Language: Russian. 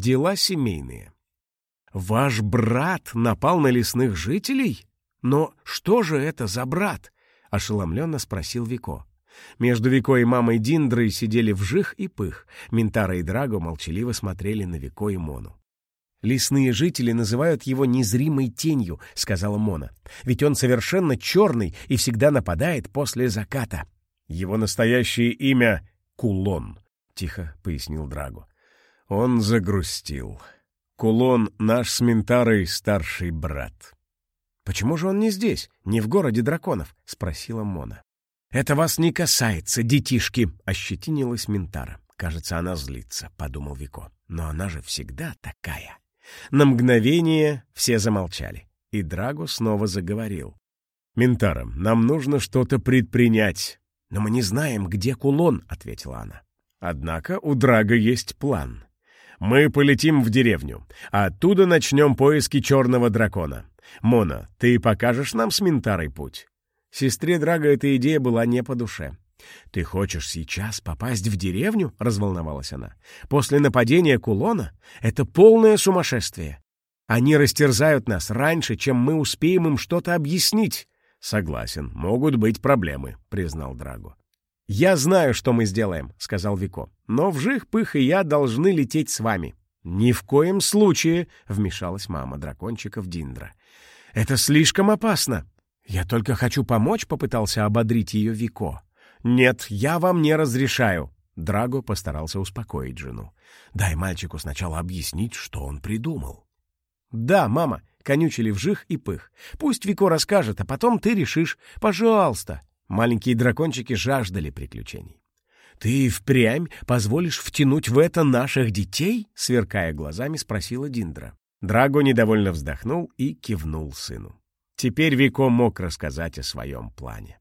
Дела семейные. «Ваш брат напал на лесных жителей? Но что же это за брат?» — ошеломленно спросил Вико. Между Вико и мамой Диндрой сидели вжих и пых. Ментара и Драго молчаливо смотрели на Вико и Мону. «Лесные жители называют его незримой тенью», — сказала Мона. «Ведь он совершенно черный и всегда нападает после заката». «Его настоящее имя — Кулон», — тихо пояснил Драго. Он загрустил. Кулон — наш с Ментарой старший брат. «Почему же он не здесь, не в городе драконов?» — спросила Мона. «Это вас не касается, детишки!» — ощетинилась Ментара. «Кажется, она злится», — подумал Вико. «Но она же всегда такая». На мгновение все замолчали, и Драго снова заговорил. «Ментара, нам нужно что-то предпринять». «Но мы не знаем, где кулон», — ответила она. «Однако у Драга есть план. Мы полетим в деревню, оттуда начнем поиски черного дракона. Мона, ты покажешь нам с Ментарой путь?» Сестре Драга эта идея была не по душе. «Ты хочешь сейчас попасть в деревню?» — разволновалась она. «После нападения кулона? Это полное сумасшествие. Они растерзают нас раньше, чем мы успеем им что-то объяснить». «Согласен, могут быть проблемы», — признал Драго. «Я знаю, что мы сделаем», — сказал Вико. «Но Вжих, Пых и я должны лететь с вами». «Ни в коем случае», — вмешалась мама дракончиков Диндра. «Это слишком опасно». «Я только хочу помочь», — попытался ободрить ее Вико. «Нет, я вам не разрешаю». Драго постарался успокоить жену. «Дай мальчику сначала объяснить, что он придумал». «Да, мама», — конючили вжих и пых. «Пусть Вико расскажет, а потом ты решишь. Пожалуйста». Маленькие дракончики жаждали приключений. «Ты впрямь позволишь втянуть в это наших детей?» — сверкая глазами, спросила Диндра. Драго недовольно вздохнул и кивнул сыну. Теперь Вико мог рассказать о своем плане.